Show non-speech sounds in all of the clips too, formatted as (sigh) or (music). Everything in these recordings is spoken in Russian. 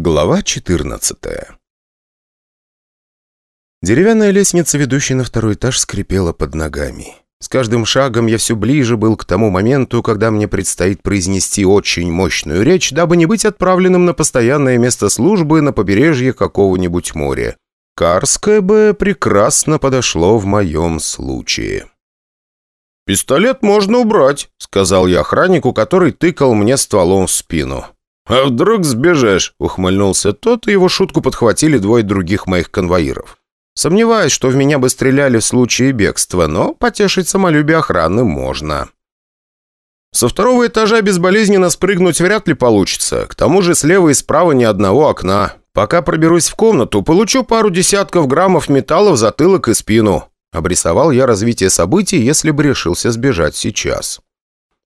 Глава 14 Деревянная лестница, ведущая на второй этаж, скрипела под ногами. С каждым шагом я все ближе был к тому моменту, когда мне предстоит произнести очень мощную речь, дабы не быть отправленным на постоянное место службы на побережье какого-нибудь моря. Карское бы прекрасно подошло в моем случае. «Пистолет можно убрать», — сказал я охраннику, который тыкал мне стволом в спину. «А вдруг сбежишь?» — ухмыльнулся тот, и его шутку подхватили двое других моих конвоиров. Сомневаюсь, что в меня бы стреляли в случае бегства, но потешить самолюбие охраны можно. Со второго этажа безболезненно спрыгнуть вряд ли получится. К тому же слева и справа ни одного окна. Пока проберусь в комнату, получу пару десятков граммов металла в затылок и спину. Обрисовал я развитие событий, если бы решился сбежать сейчас.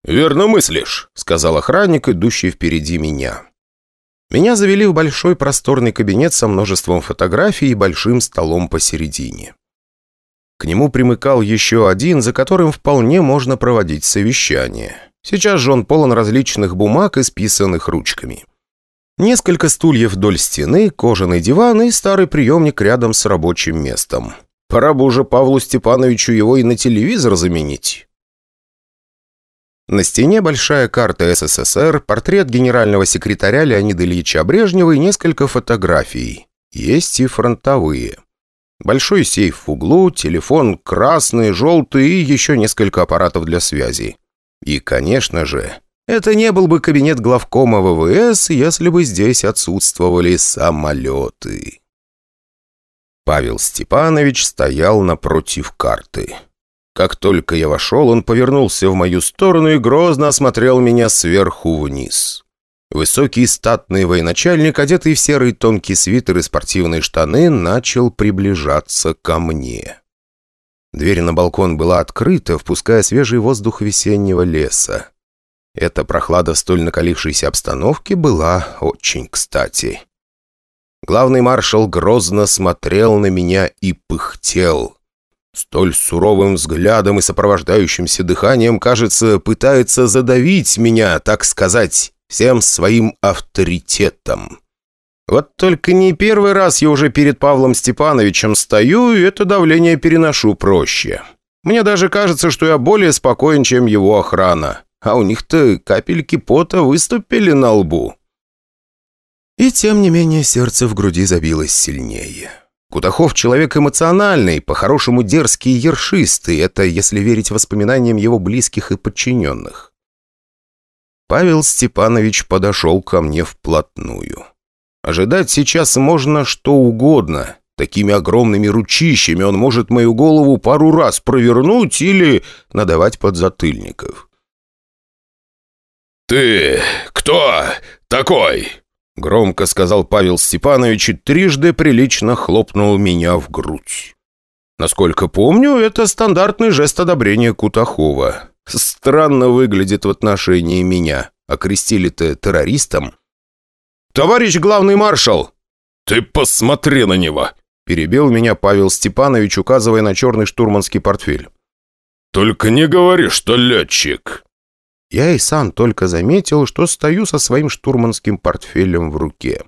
«Верно мыслишь», — сказал охранник, идущий впереди меня. Меня завели в большой просторный кабинет со множеством фотографий и большим столом посередине. К нему примыкал еще один, за которым вполне можно проводить совещание. Сейчас же он полон различных бумаг, исписанных ручками. Несколько стульев вдоль стены, кожаный диван и старый приемник рядом с рабочим местом. Пора бы уже Павлу Степановичу его и на телевизор заменить. На стене большая карта СССР, портрет генерального секретаря Леонида Ильича Брежнева и несколько фотографий. Есть и фронтовые. Большой сейф в углу, телефон красный, желтый и еще несколько аппаратов для связи. И, конечно же, это не был бы кабинет главкома ВВС, если бы здесь отсутствовали самолеты. Павел Степанович стоял напротив карты. Как только я вошел, он повернулся в мою сторону и грозно осмотрел меня сверху вниз. Высокий статный военачальник, одетый в серый тонкий свитер и спортивные штаны, начал приближаться ко мне. Дверь на балкон была открыта, впуская свежий воздух весеннего леса. Эта прохлада в столь накалившейся обстановки была очень кстати. Главный маршал грозно смотрел на меня и пыхтел. Столь суровым взглядом и сопровождающимся дыханием, кажется, пытается задавить меня, так сказать, всем своим авторитетом. Вот только не первый раз я уже перед Павлом Степановичем стою, и это давление переношу проще. Мне даже кажется, что я более спокоен, чем его охрана. А у них-то капельки пота выступили на лбу. И тем не менее сердце в груди забилось сильнее. Кутахов человек эмоциональный, по-хорошему дерзкий и ершистый, это если верить воспоминаниям его близких и подчиненных. Павел Степанович подошел ко мне вплотную. Ожидать сейчас можно что угодно. Такими огромными ручищами он может мою голову пару раз провернуть или надавать подзатыльников. «Ты кто такой?» Громко сказал Павел Степанович и трижды прилично хлопнул меня в грудь. Насколько помню, это стандартный жест одобрения Кутахова. Странно выглядит в отношении меня. Окрестили-то террористом. «Товарищ главный маршал!» «Ты посмотри на него!» Перебил меня Павел Степанович, указывая на черный штурманский портфель. «Только не говори, что летчик!» Я и сам только заметил, что стою со своим штурманским портфелем в руке.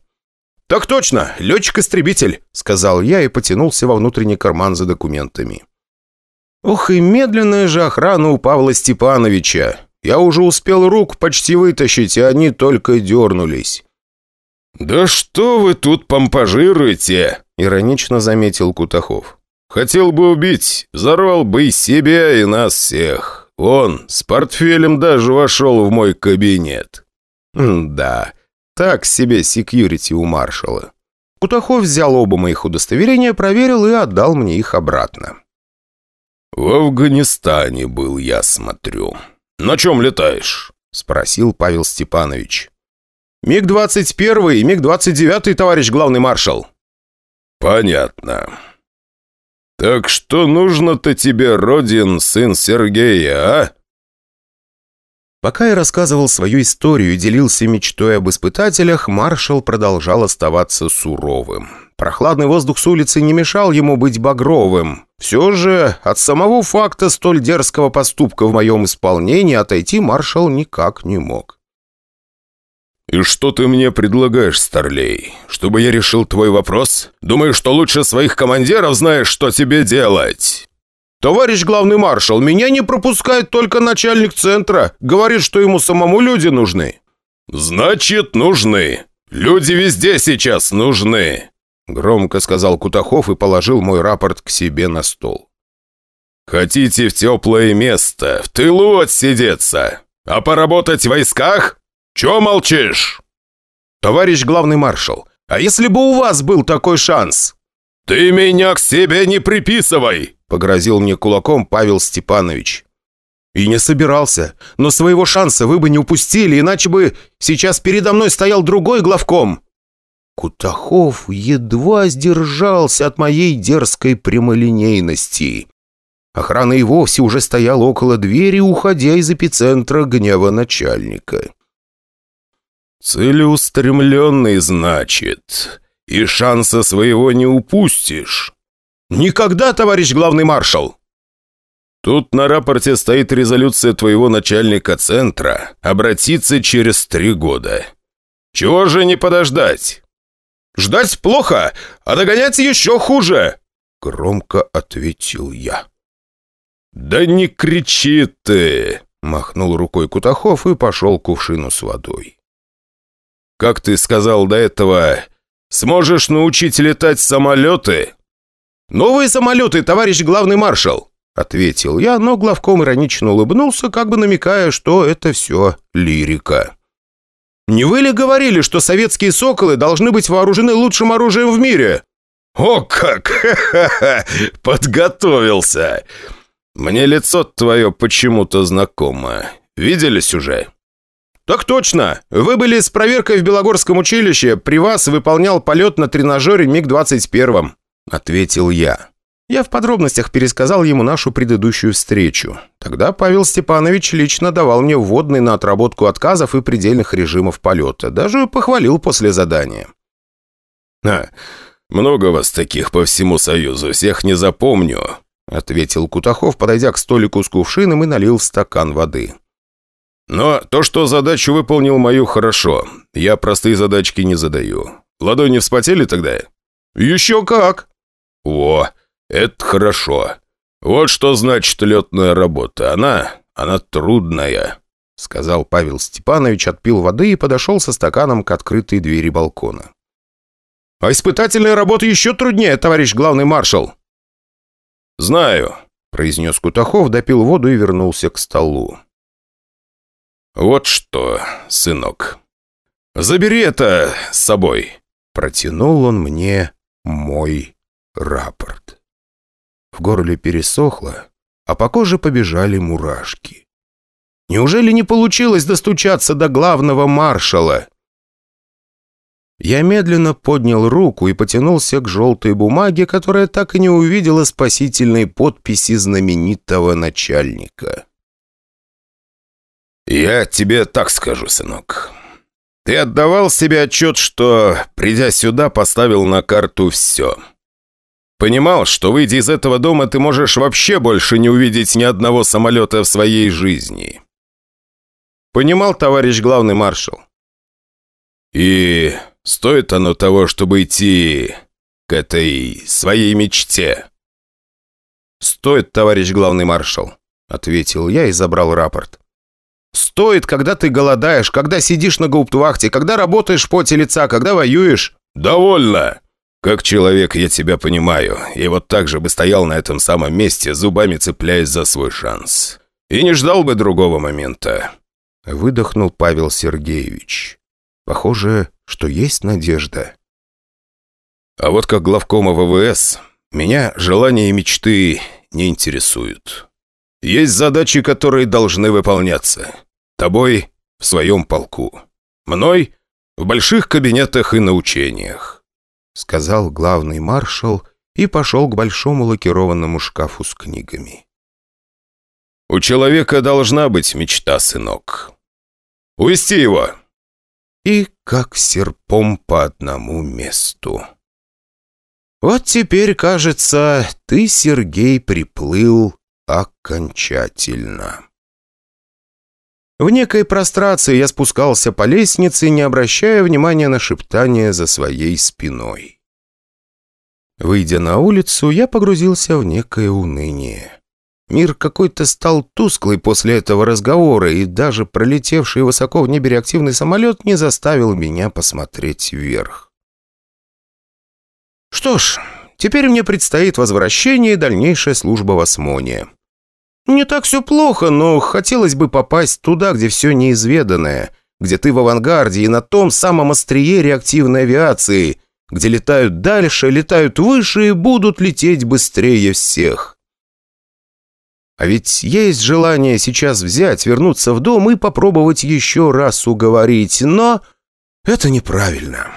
«Так точно! Летчик-истребитель!» — сказал я и потянулся во внутренний карман за документами. Ох, и медленная же охрана у Павла Степановича. Я уже успел рук почти вытащить, и они только дернулись. «Да что вы тут помпажируете?» — иронично заметил Кутахов. «Хотел бы убить, взорвал бы и себя, и нас всех». Он с портфелем даже вошел в мой кабинет. да, так себе секьюрити у маршала. Кутахов взял оба моих удостоверения, проверил и отдал мне их обратно. «В Афганистане был, я смотрю. На чем летаешь?» — спросил Павел Степанович. «МиГ-21 и МиГ-29, товарищ главный маршал». «Понятно. «Так что нужно-то тебе, Родин, сын Сергея, а?» Пока я рассказывал свою историю и делился мечтой об испытателях, маршал продолжал оставаться суровым. Прохладный воздух с улицы не мешал ему быть багровым. Все же от самого факта столь дерзкого поступка в моем исполнении отойти маршал никак не мог. «И что ты мне предлагаешь, Старлей? Чтобы я решил твой вопрос? Думаешь, что лучше своих командиров знаешь, что тебе делать?» «Товарищ главный маршал, меня не пропускает только начальник центра. Говорит, что ему самому люди нужны». «Значит, нужны. Люди везде сейчас нужны», — громко сказал Кутахов и положил мой рапорт к себе на стол. «Хотите в теплое место, в тылу отсидеться, а поработать в войсках? Чё молчишь?» «Товарищ главный маршал, а если бы у вас был такой шанс?» «Ты меня к себе не приписывай!» — погрозил мне кулаком Павел Степанович. «И не собирался, но своего шанса вы бы не упустили, иначе бы сейчас передо мной стоял другой главком». Кутахов едва сдержался от моей дерзкой прямолинейности. Охрана и вовсе уже стояла около двери, уходя из эпицентра гнева начальника. «Целеустремленный, значит, и шанса своего не упустишь». «Никогда, товарищ главный маршал!» «Тут на рапорте стоит резолюция твоего начальника центра обратиться через три года. Чего же не подождать?» «Ждать плохо, а догонять еще хуже!» Громко ответил я. «Да не кричи ты!» Махнул рукой Кутахов и пошел к кувшину с водой. «Как ты сказал до этого, сможешь научить летать самолеты?» «Новые самолеты, товарищ главный маршал!» Ответил я, но главком иронично улыбнулся, как бы намекая, что это все лирика. «Не вы ли говорили, что советские «Соколы» должны быть вооружены лучшим оружием в мире?» «О как! Ха-ха-ха! (laughs) Подготовился! Мне лицо твое почему-то знакомо. Виделись уже?» «Так точно! Вы были с проверкой в Белогорском училище. При вас выполнял полет на тренажере МиГ-21», — ответил я. Я в подробностях пересказал ему нашу предыдущую встречу. Тогда Павел Степанович лично давал мне вводный на отработку отказов и предельных режимов полета. Даже похвалил после задания. «А, много вас таких по всему Союзу, всех не запомню», ответил Кутахов, подойдя к столику с кувшином и налил стакан воды. «Но то, что задачу выполнил мою, хорошо. Я простые задачки не задаю. Ладони вспотели тогда?» «Еще как!» «О, это хорошо. Вот что значит летная работа. Она, она трудная», — сказал Павел Степанович, отпил воды и подошел со стаканом к открытой двери балкона. «А испытательная работа еще труднее, товарищ главный маршал!» «Знаю», — произнес Кутахов, допил воду и вернулся к столу. «Вот что, сынок, забери это с собой». Протянул он мне мой рапорт. В горле пересохло, а по коже побежали мурашки. Неужели не получилось достучаться до главного маршала? Я медленно поднял руку и потянулся к желтой бумаге, которая так и не увидела спасительной подписи знаменитого начальника. «Я тебе так скажу, сынок. Ты отдавал себе отчет, что, придя сюда, поставил на карту все. Понимал, что, выйдя из этого дома, ты можешь вообще больше не увидеть ни одного самолета в своей жизни». «Понимал, товарищ главный маршал». «И стоит оно того, чтобы идти к этой своей мечте?» «Стоит, товарищ главный маршал», — ответил я и забрал рапорт. Стоит, когда ты голодаешь, когда сидишь на гауптвахте, когда работаешь в поте лица, когда воюешь». «Довольно! Как человек я тебя понимаю, и вот так же бы стоял на этом самом месте, зубами цепляясь за свой шанс. И не ждал бы другого момента». Выдохнул Павел Сергеевич. «Похоже, что есть надежда». А вот как главкома ВВС, меня желания и мечты не интересуют. Есть задачи, которые должны выполняться. Тобой в своем полку. Мной в больших кабинетах и на учениях», — сказал главный маршал и пошел к большому лакированному шкафу с книгами. «У человека должна быть мечта, сынок. Увести его!» И как серпом по одному месту. Вот теперь, кажется, ты, Сергей, приплыл окончательно. В некой прострации я спускался по лестнице, не обращая внимания на шептание за своей спиной. Выйдя на улицу, я погрузился в некое уныние. Мир какой-то стал тусклый после этого разговора, и даже пролетевший высоко в небе реактивный самолет не заставил меня посмотреть вверх. Что ж, теперь мне предстоит возвращение и дальнейшая служба в Осмоне. Не так все плохо, но хотелось бы попасть туда, где все неизведанное, где ты в авангарде и на том самом острие реактивной авиации, где летают дальше, летают выше и будут лететь быстрее всех. А ведь есть желание сейчас взять, вернуться в дом и попробовать еще раз уговорить, но это неправильно.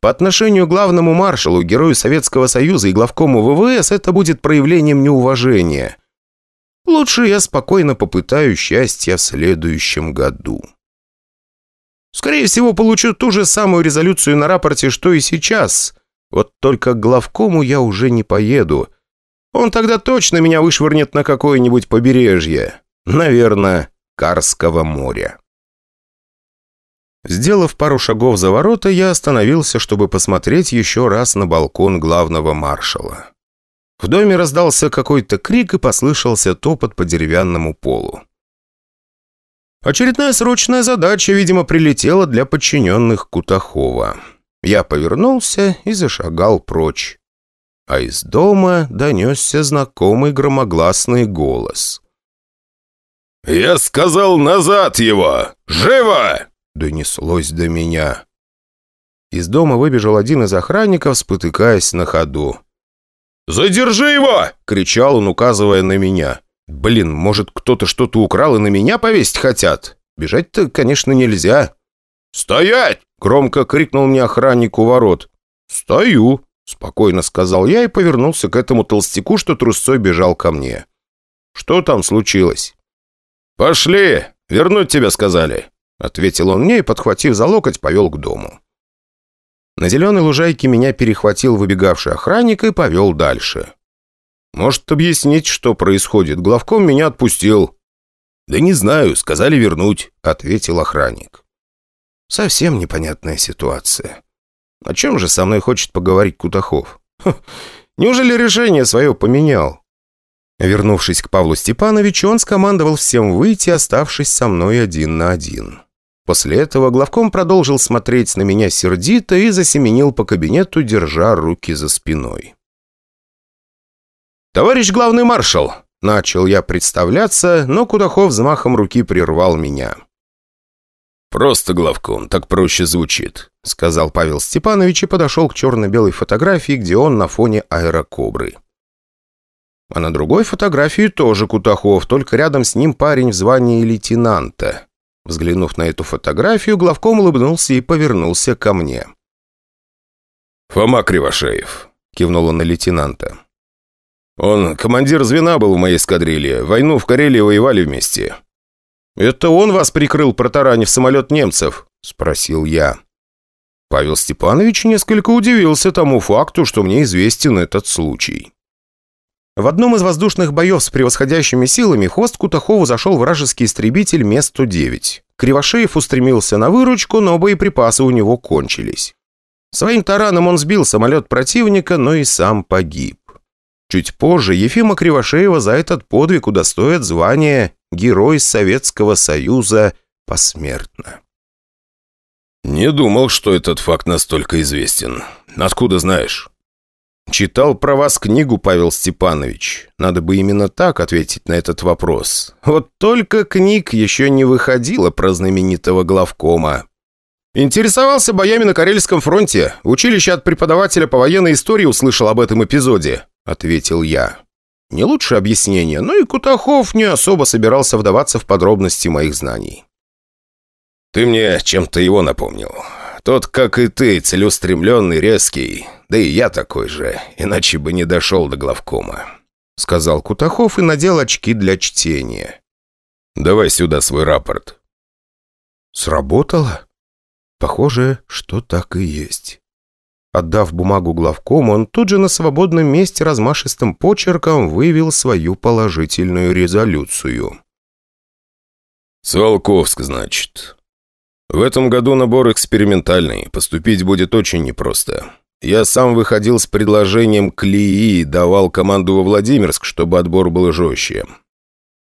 По отношению к главному маршалу, герою Советского Союза и главкому ВВС это будет проявлением неуважения. Лучше я спокойно попытаю счастья в следующем году. Скорее всего, получу ту же самую резолюцию на рапорте, что и сейчас. Вот только к главкому я уже не поеду. Он тогда точно меня вышвырнет на какое-нибудь побережье. Наверное, Карского моря. Сделав пару шагов за ворота, я остановился, чтобы посмотреть еще раз на балкон главного маршала. В доме раздался какой-то крик и послышался топот по деревянному полу. Очередная срочная задача, видимо, прилетела для подчиненных Кутахова. Я повернулся и зашагал прочь. А из дома донесся знакомый громогласный голос. «Я сказал назад его! Живо!» Донеслось до меня. Из дома выбежал один из охранников, спотыкаясь на ходу. «Задержи его!» — кричал он, указывая на меня. «Блин, может, кто-то что-то украл и на меня повесить хотят? Бежать-то, конечно, нельзя». «Стоять!» — громко крикнул мне охранник у ворот. «Стою!» — спокойно сказал я и повернулся к этому толстяку, что трусцой бежал ко мне. «Что там случилось?» «Пошли! Вернуть тебя сказали!» — ответил он мне и, подхватив за локоть, повел к дому. На зеленой лужайке меня перехватил выбегавший охранник и повел дальше. «Может, объяснить, что происходит? Главком меня отпустил». «Да не знаю, сказали вернуть», — ответил охранник. «Совсем непонятная ситуация. О чем же со мной хочет поговорить Кутахов? Ха, неужели решение свое поменял?» Вернувшись к Павлу Степановичу, он скомандовал всем выйти, оставшись со мной один на один. После этого главком продолжил смотреть на меня сердито и засеменил по кабинету, держа руки за спиной. «Товарищ главный маршал!» Начал я представляться, но Кудахов взмахом руки прервал меня. «Просто главком, так проще звучит», — сказал Павел Степанович и подошел к черно-белой фотографии, где он на фоне аэрокобры. А на другой фотографии тоже Кутахов, только рядом с ним парень в звании лейтенанта. Взглянув на эту фотографию, главком улыбнулся и повернулся ко мне. «Фома Кривошеев», — кивнул на лейтенанта. «Он командир звена был в моей эскадрилье. Войну в Карелии воевали вместе». «Это он вас прикрыл, протаранив самолет немцев?» — спросил я. Павел Степанович несколько удивился тому факту, что мне известен этот случай. В одном из воздушных боев с превосходящими силами хвост Кутахову зашел вражеский истребитель Ме-109. Кривошеев устремился на выручку, но боеприпасы у него кончились. Своим тараном он сбил самолет противника, но и сам погиб. Чуть позже Ефима Кривошеева за этот подвиг удостоит звания «Герой Советского Союза» посмертно. «Не думал, что этот факт настолько известен. Откуда знаешь?» «Читал про вас книгу, Павел Степанович. Надо бы именно так ответить на этот вопрос. Вот только книг еще не выходило про знаменитого главкома. Интересовался боями на Карельском фронте. Училище от преподавателя по военной истории услышал об этом эпизоде», — ответил я. Не лучшее объяснение, но и Кутахов не особо собирался вдаваться в подробности моих знаний. «Ты мне чем-то его напомнил. Тот, как и ты, целеустремленный, резкий. Да и я такой же, иначе бы не дошел до главкома», — сказал Кутахов и надел очки для чтения. «Давай сюда свой рапорт». «Сработало?» «Похоже, что так и есть». Отдав бумагу главкому, он тут же на свободном месте размашистым почерком вывел свою положительную резолюцию. «Циолковск, значит. В этом году набор экспериментальный. Поступить будет очень непросто. Я сам выходил с предложением к Лии и давал команду во Владимирск, чтобы отбор был жестче.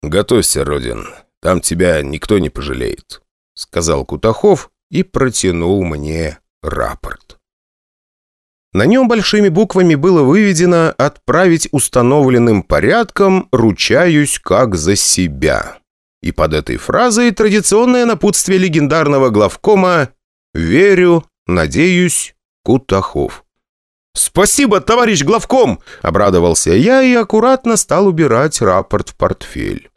Готовься, Родин. Там тебя никто не пожалеет», — сказал Кутахов и протянул мне рапорт. На нем большими буквами было выведено «Отправить установленным порядком, ручаюсь как за себя». И под этой фразой традиционное напутствие легендарного главкома «Верю, надеюсь, Кутахов». «Спасибо, товарищ главком!» – обрадовался я и аккуратно стал убирать рапорт в портфель.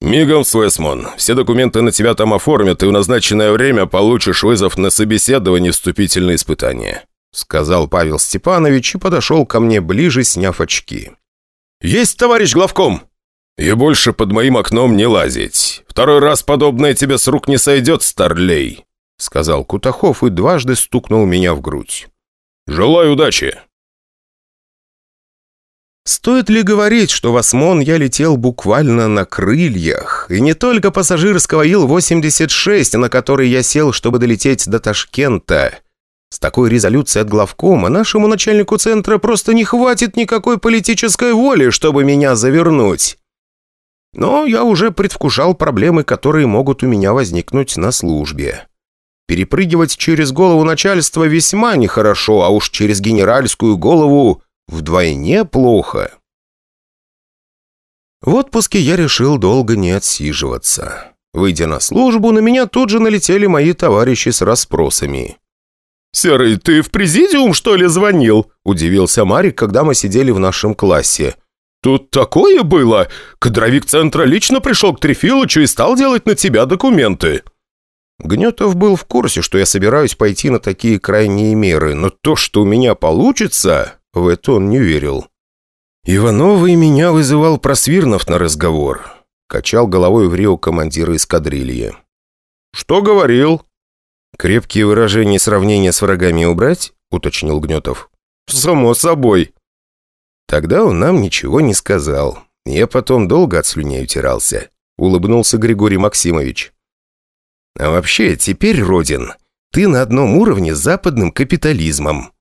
«Мигом, Суэсмон. Все документы на тебя там оформят, и в назначенное время получишь вызов на собеседование вступительные испытания. — сказал Павел Степанович и подошел ко мне ближе, сняв очки. «Есть, товарищ главком!» «И больше под моим окном не лазить. Второй раз подобное тебе с рук не сойдет, старлей!» — сказал Кутахов и дважды стукнул меня в грудь. «Желаю удачи!» Стоит ли говорить, что в Осмон я летел буквально на крыльях, и не только пассажирского Ил-86, на который я сел, чтобы долететь до Ташкента, с такой резолюцией от главкома нашему начальнику центра просто не хватит никакой политической воли, чтобы меня завернуть. Но я уже предвкушал проблемы, которые могут у меня возникнуть на службе. Перепрыгивать через голову начальства весьма нехорошо, а уж через генеральскую голову вдвойне плохо. В отпуске я решил долго не отсиживаться. Выйдя на службу, на меня тут же налетели мои товарищи с расспросами. «Серый, ты в президиум, что ли, звонил?» – удивился Марик, когда мы сидели в нашем классе. «Тут такое было! Кадровик центра лично пришел к Трефилычу и стал делать на тебя документы!» Гнетов был в курсе, что я собираюсь пойти на такие крайние меры, но то, что у меня получится, в это он не верил. Иванова и меня вызывал Просвирнов на разговор. Качал головой в Рио командира эскадрильи. «Что говорил?» «Крепкие выражения сравнения с врагами убрать?» — уточнил Гнетов. «Само собой». Тогда он нам ничего не сказал. Я потом долго от слюней утирался. Улыбнулся Григорий Максимович. «А вообще, теперь, Родин, ты на одном уровне с западным капитализмом».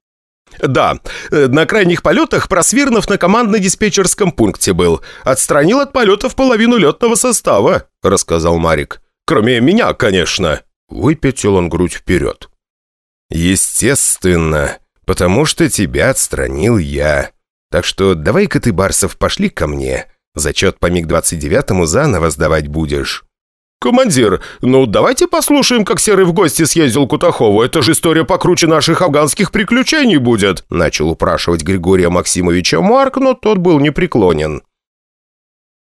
«Да, э, на крайних полетах Просвирнов на командно-диспетчерском пункте был. Отстранил от полетов половину летного состава», — рассказал Марик. «Кроме меня, конечно». Выпятил он грудь вперед. «Естественно, потому что тебя отстранил я. Так что давай-ка ты, Барсов, пошли ко мне. Зачет по МиГ-29 заново сдавать будешь». «Командир, ну давайте послушаем, как Серый в гости съездил к Кутахову. Это же история покруче наших афганских приключений будет!» Начал упрашивать Григория Максимовича Марк, но тот был непреклонен.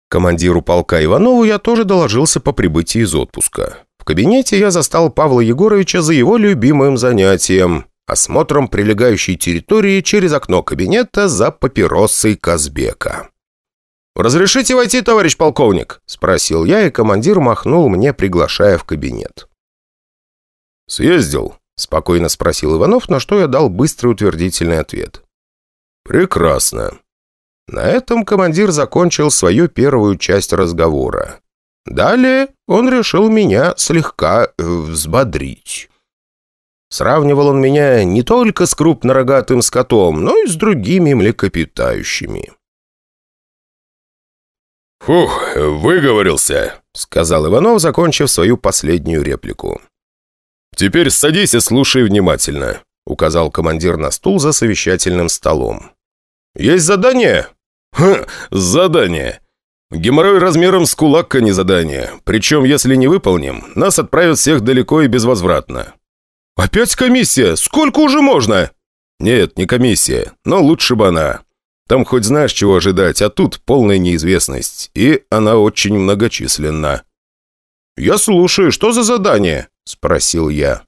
Командиру полка Иванову я тоже доложился по прибытии из отпуска. В кабинете я застал Павла Егоровича за его любимым занятием – осмотром прилегающей территории через окно кабинета за папиросой Казбека. «Разрешите войти, товарищ полковник?» – спросил я, и командир махнул мне, приглашая в кабинет. «Съездил?» – спокойно спросил Иванов, на что я дал быстрый утвердительный ответ. «Прекрасно». На этом командир закончил свою первую часть разговора. Далее он решил меня слегка э, взбодрить. Сравнивал он меня не только с крупнорогатым скотом, но и с другими млекопитающими. «Фух, выговорился», — сказал Иванов, закончив свою последнюю реплику. «Теперь садись и слушай внимательно», — указал командир на стул за совещательным столом. «Есть задание?» «Ха, задание. Геморрой размером с кулак, а не задание. Причем, если не выполним, нас отправят всех далеко и безвозвратно». «Опять комиссия? Сколько уже можно?» «Нет, не комиссия, но лучше бы она. Там хоть знаешь, чего ожидать, а тут полная неизвестность, и она очень многочисленна». «Я слушаю, что за задание?» – спросил я.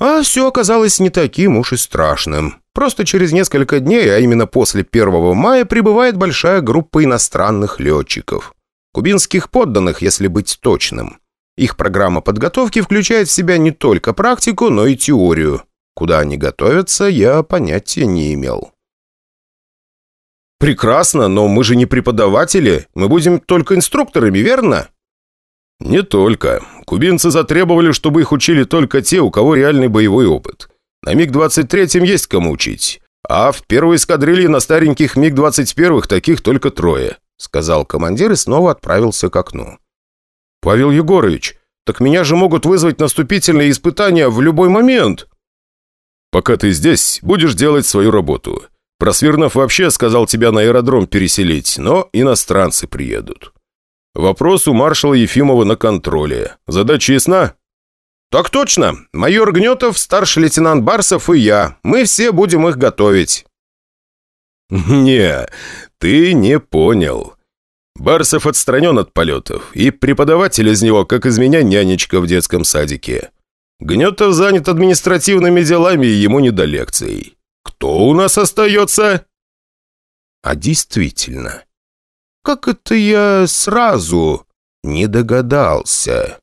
А все оказалось не таким уж и страшным. Просто через несколько дней, а именно после 1 мая, прибывает большая группа иностранных летчиков. Кубинских подданных, если быть точным. Их программа подготовки включает в себя не только практику, но и теорию. Куда они готовятся, я понятия не имел. «Прекрасно, но мы же не преподаватели. Мы будем только инструкторами, верно?» «Не только. Кубинцы затребовали, чтобы их учили только те, у кого реальный боевой опыт. На МиГ-23 есть кому учить. А в первой эскадрилье на стареньких МиГ-21 таких только трое», сказал командир и снова отправился к окну. «Павел Егорович, так меня же могут вызвать наступительные испытания в любой момент!» «Пока ты здесь, будешь делать свою работу. Просвернов вообще сказал тебя на аэродром переселить, но иностранцы приедут. Вопрос у маршала Ефимова на контроле. Задача ясна?» «Так точно. Майор Гнетов, старший лейтенант Барсов и я. Мы все будем их готовить». (laughs) «Не, ты не понял. Барсов отстранен от полетов, и преподаватель из него, как из меня, нянечка в детском садике. Гнетов занят административными делами, и ему не до лекций. Кто у нас остается?» «А действительно, как это я сразу не догадался?»